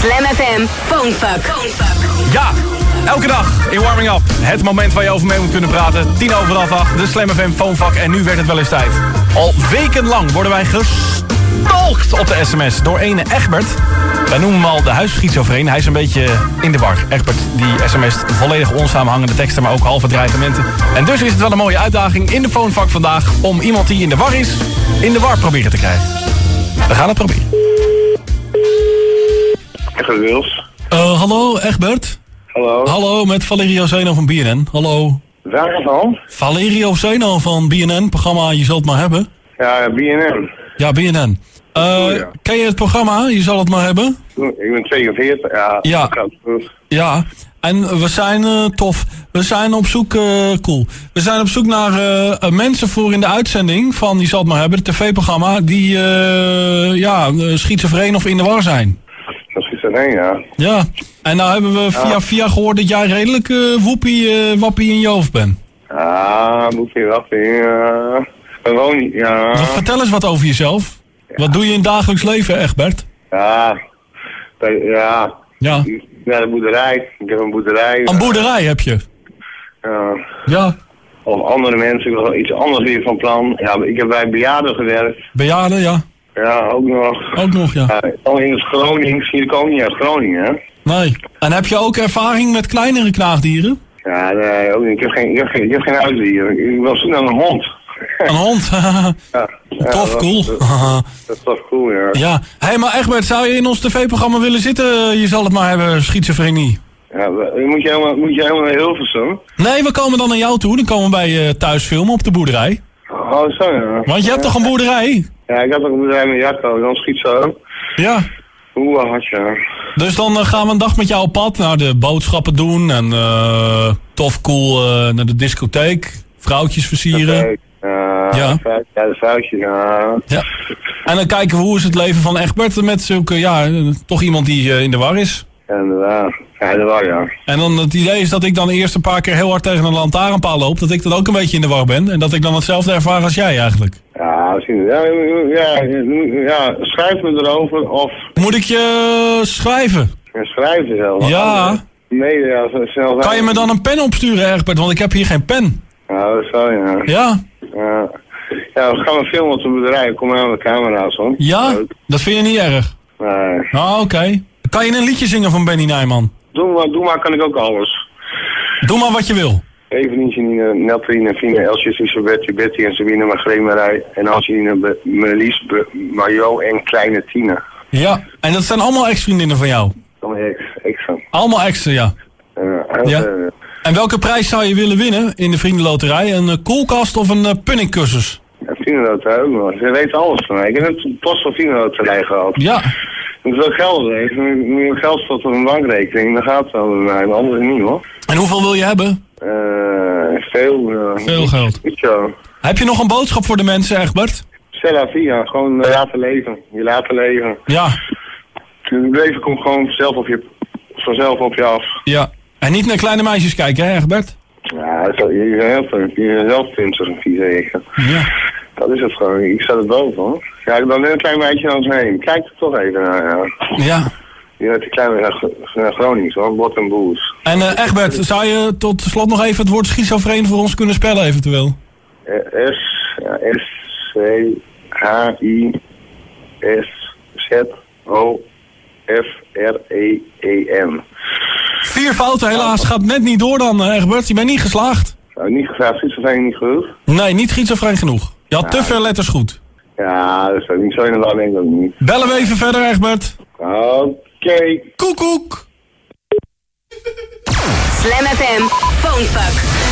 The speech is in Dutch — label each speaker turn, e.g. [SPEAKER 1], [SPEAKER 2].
[SPEAKER 1] Slam FM Phonefuck.
[SPEAKER 2] Ja, elke dag in Warming Up. Het moment waar je over mee moet kunnen praten. Tien over half acht, de Slam FM Phonefuck. En nu werd het wel eens tijd. Al wekenlang worden wij gestalkt op de sms door ene Egbert. Wij noemen hem al de huisschizofreen. Hij is een beetje in de war. Egbert die sms't volledig onsamenhangende teksten, maar ook halve dreigementen. En dus is het wel een mooie uitdaging in de Phonefuck vandaag... om iemand die in de war is, in de war proberen te krijgen. We gaan het proberen. Uh, hallo, Egbert.
[SPEAKER 3] Hallo.
[SPEAKER 2] Hallo, met Valerio Zeno van BNN. Hallo.
[SPEAKER 3] Waarvan?
[SPEAKER 2] Valerio Zeno van BNN, programma Je Zult Maar Hebben.
[SPEAKER 3] Ja, BNN.
[SPEAKER 2] Ja, BNN. Uh,
[SPEAKER 3] Oh, ja.
[SPEAKER 2] Ken je het programma Je Zal Het Maar Hebben?
[SPEAKER 3] Ik ben 42. Ja.
[SPEAKER 2] Ja. Ja, en we zijn eh, tof. We zijn op zoek, eh, cool. We zijn op zoek naar eh, eh, mensen voor in de uitzending van Je Zal Het Maar Hebben, het tv-programma, die eh, ja, eh, schizofreen of in de war zijn.
[SPEAKER 3] Dat is er één, ja.
[SPEAKER 2] Ja, en nou hebben we via via gehoord dat jij redelijk eh woepie, eh, wappie in je hoofd bent.
[SPEAKER 3] Ah, moet je wat Ja. Gewoon niet, ja.
[SPEAKER 2] Vertel eens wat over jezelf. Wat doe je in het dagelijks leven, Egbert?
[SPEAKER 3] Ja. Ja.
[SPEAKER 2] Ja.
[SPEAKER 3] Ja, de boerderij. Ik heb een boerderij.
[SPEAKER 2] Een boerderij heb je.
[SPEAKER 3] Ja.
[SPEAKER 2] Ja.
[SPEAKER 3] Of andere mensen, wel iets anders weer van plan. Ja, ik heb bij bejaarden gewerkt.
[SPEAKER 2] Bejaarden, ja.
[SPEAKER 3] Ja, ook nog.
[SPEAKER 2] Ook nog, ja.
[SPEAKER 3] Al in het Gronings. Hier niet uit Groningen, hè?
[SPEAKER 2] Nee. En heb je ook ervaring met kleinere knaagdieren?
[SPEAKER 3] Ja, nee, ook niet. Ik heb geen, ik heb geen, ik heb geen huisdier. Ik was naar een hond.
[SPEAKER 2] Een hond?
[SPEAKER 3] Ja. Ja,
[SPEAKER 2] Tof, cool.
[SPEAKER 3] Dat, dat is toch cool, ja.
[SPEAKER 2] ja. Hé, hey, maar Egbert, zou je in ons tv-programma willen zitten? Je zal het maar hebben, schizofrenie.
[SPEAKER 3] ja moet, je helemaal, moet je helemaal naar Hilversum?
[SPEAKER 2] Nee, we komen dan naar jou toe. Dan komen we bij je thuis filmen op de boerderij.
[SPEAKER 3] Oh, zo ja.
[SPEAKER 2] Want je hebt toch een boerderij?
[SPEAKER 3] Ja, ik had ook een bedrijf met Jacco, dan schiet zo.
[SPEAKER 2] Ja.
[SPEAKER 3] Hoe had je?
[SPEAKER 2] Dus dan eh, gaan we een dag met jou op pad naar de boodschappen doen. En eh, tof, cool eh, naar de discotheek. Vrouwtjes versieren.
[SPEAKER 3] Ja,
[SPEAKER 2] Ja.
[SPEAKER 3] de foutjes, ja.
[SPEAKER 2] Ja. En dan kijken we hoe is het leven van Egbert met zulke, ja, eh, toch iemand die eh, in de war is.
[SPEAKER 3] Ja, inderdaad. Ja, dat was ja.
[SPEAKER 2] En dan het idee is dat ik dan eerst een paar keer heel hard tegen een lantaarnpaal loop. Dat ik dan ook een beetje in de war ben. En dat ik dan hetzelfde ervaar als jij eigenlijk.
[SPEAKER 3] Ja, misschien. Ja, ja, ja, ja, schrijf me erover of
[SPEAKER 2] Moet ik je schrijven?
[SPEAKER 3] er zelf.
[SPEAKER 2] Ja.
[SPEAKER 3] Nee, ja, snel
[SPEAKER 2] Kan je me dan een pen opsturen, Egbert? Want ik heb hier geen pen.
[SPEAKER 3] Ja, dat zou ja.
[SPEAKER 2] Ja?
[SPEAKER 3] Ja, ja we gaan we filmen op de boerderij. Kom maar aan de camera's, hoor.
[SPEAKER 2] Ja? Dat vind je niet erg?
[SPEAKER 3] Nee.
[SPEAKER 2] Ah, oké. Kan je een liedje zingen van Benny Nijman?
[SPEAKER 3] Doe maar, doe maar, kan ik ook alles.
[SPEAKER 2] Doe maar wat je wil.
[SPEAKER 3] Evelien, Janine, Neltrine, Fine, Elsje, Suze, Betty, Betty en Sabine, Margreet, Marij. En Angeline, Melis, Mario en Kleine Tina.
[SPEAKER 2] Ja. En dat zijn allemaal ex-vriendinnen van jou?
[SPEAKER 3] Dan ex, extra.
[SPEAKER 2] Allemaal exen, ja.
[SPEAKER 3] Uh, en,
[SPEAKER 2] Ja.
[SPEAKER 3] eh,
[SPEAKER 2] En welke prijs zou je willen winnen in de vriendenloterij? Een eh, koelkast of een uh, punningcursus?
[SPEAKER 3] ja, Vriendenloterij ook nog. Ze weten alles van mij. Ik heb net post van Vriendenloterij gehad.
[SPEAKER 2] Ja.
[SPEAKER 3] Hoeveel geld heeft? Nu geld staat op een bankrekening. Dan gaat het wel bij mij, maar anders niet hoor.
[SPEAKER 2] En hoeveel wil je hebben?
[SPEAKER 3] Eh, veel. eh,
[SPEAKER 2] Veel geld.
[SPEAKER 3] Zo.
[SPEAKER 2] Heb je nog een boodschap voor de mensen, Egbert?
[SPEAKER 3] Stella via, gewoon eh, laten leven. Je laten leven.
[SPEAKER 2] Ja.
[SPEAKER 3] Het leven komt gewoon zelf op je, vanzelf op je af.
[SPEAKER 2] Ja. En niet naar kleine meisjes kijken, hè, Egbert?
[SPEAKER 3] Ja, je bent heel veel. Je bent zelf Tim, zo'n vieze
[SPEAKER 2] Ja.
[SPEAKER 3] Dat is het gewoon. Ik sta er boven hoor. Ja, ik ben net een klein meisje langs me heen. Kijk er toch even naar. Ja.
[SPEAKER 2] Ja.
[SPEAKER 3] Je hebt een klein beetje naar Gronings hoor. Bot en boers.
[SPEAKER 2] En eh, Egbert, zou je tot slot nog even het woord schizofreen voor ons kunnen spellen eventueel?
[SPEAKER 3] S, ja, S, C, H, I, S, Z, O, F, R, E, E, N.
[SPEAKER 2] Vier fouten helaas, gaat net niet door dan, eh, Egbert. Je bent niet geslaagd.
[SPEAKER 3] Nou, niet is er niet genoeg?
[SPEAKER 2] Nee, niet schizofreen genoeg. Je had te veel letters goed.
[SPEAKER 3] Ja, dat is ook niet zo inderdaad, denk ik ook niet.
[SPEAKER 2] Bellen we even verder, Egbert.
[SPEAKER 3] Oké.
[SPEAKER 2] Koekoek.
[SPEAKER 1] Slam FM Phonefuck.